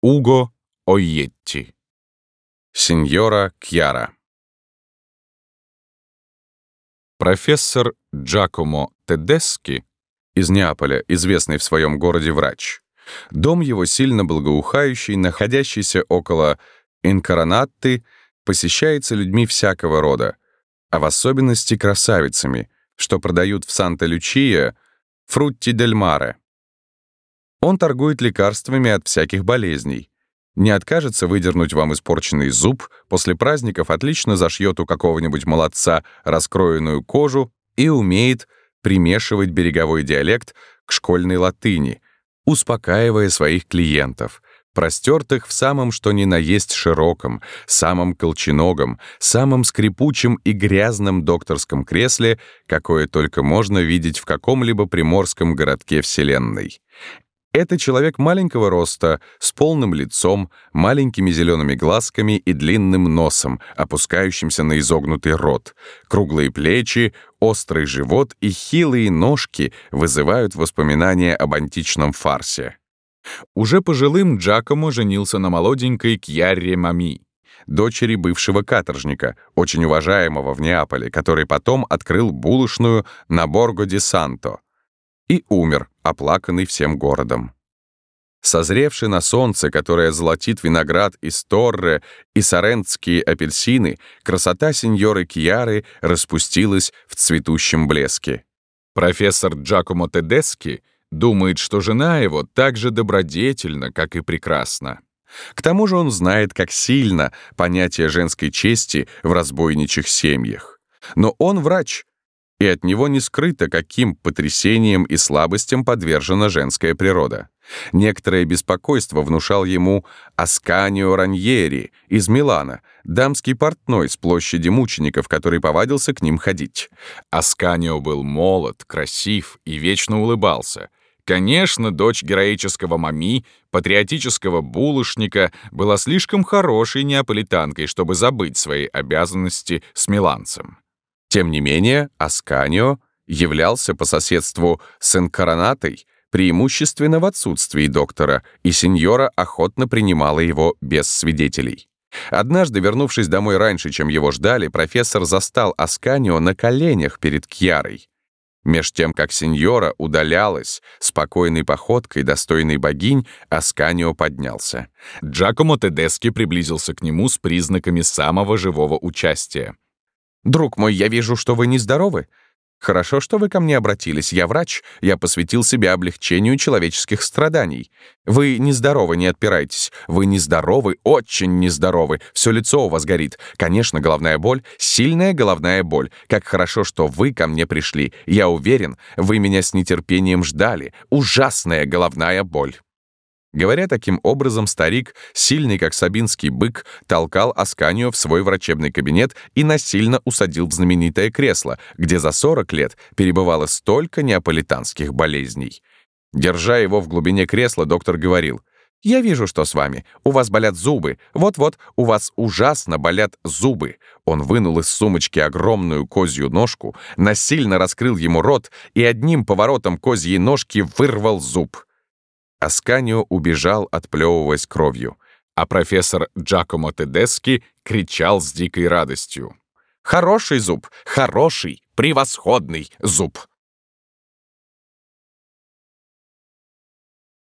Уго Ойетти. Сеньора Кьяра. Профессор Джакомо Тедески из Неаполя, известный в своем городе врач. Дом его сильно благоухающий, находящийся около Инкаронатты, посещается людьми всякого рода, а в особенности красавицами, что продают в Санта-Лючия фрутти дель маре. Он торгует лекарствами от всяких болезней. Не откажется выдернуть вам испорченный зуб, после праздников отлично зашьет у какого-нибудь молодца раскроенную кожу и умеет примешивать береговой диалект к школьной латыни, успокаивая своих клиентов, простертых в самом что ни на есть широком, самом колченогом, самом скрипучем и грязном докторском кресле, какое только можно видеть в каком-либо приморском городке Вселенной. Это человек маленького роста, с полным лицом, маленькими зелеными глазками и длинным носом, опускающимся на изогнутый рот. Круглые плечи, острый живот и хилые ножки вызывают воспоминания об античном фарсе. Уже пожилым Джакомо женился на молоденькой Кьярре Мами, дочери бывшего каторжника, очень уважаемого в Неаполе, который потом открыл булочную на Борго-ди-Санто, и умер, оплаканный всем городом. Созревший на солнце, которое золотит виноград из Торре и сорентские апельсины, красота сеньоры Кьяры распустилась в цветущем блеске. Профессор Джакомо Тедески думает, что жена его так же добродетельна, как и прекрасна. К тому же он знает, как сильно понятие женской чести в разбойничьих семьях. Но он врач, и от него не скрыто, каким потрясениям и слабостям подвержена женская природа. Некоторое беспокойство внушал ему Асканио Раньери из Милана, дамский портной с площади мучеников, который повадился к ним ходить. Асканио был молод, красив и вечно улыбался. Конечно, дочь героического мами, патриотического булочника, была слишком хорошей неаполитанкой, чтобы забыть свои обязанности с миланцем. Тем не менее, Асканио являлся по соседству с Инкоронатой преимущественно в отсутствии доктора, и сеньора охотно принимала его без свидетелей. Однажды, вернувшись домой раньше, чем его ждали, профессор застал Асканио на коленях перед Кьярой. Меж тем, как сеньора удалялась, спокойной походкой, достойной богинь, Асканио поднялся. Джакомо Тедески приблизился к нему с признаками самого живого участия. «Друг мой, я вижу, что вы нездоровы. Хорошо, что вы ко мне обратились. Я врач, я посвятил себя облегчению человеческих страданий. Вы нездоровы, не отпирайтесь. Вы нездоровы, очень нездоровы. Все лицо у вас горит. Конечно, головная боль, сильная головная боль. Как хорошо, что вы ко мне пришли. Я уверен, вы меня с нетерпением ждали. Ужасная головная боль. Говоря таким образом, старик, сильный как сабинский бык, толкал Асканию в свой врачебный кабинет и насильно усадил в знаменитое кресло, где за 40 лет перебывало столько неаполитанских болезней. Держа его в глубине кресла, доктор говорил, «Я вижу, что с вами. У вас болят зубы. Вот-вот, у вас ужасно болят зубы». Он вынул из сумочки огромную козью ножку, насильно раскрыл ему рот и одним поворотом козьей ножки вырвал зуб. Асканио убежал, отплевываясь кровью, а профессор Джакомо Тедески кричал с дикой радостью. «Хороший зуб! Хороший! Превосходный зуб!»